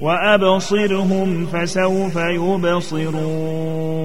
وأبصرهم فسوف يبصرون.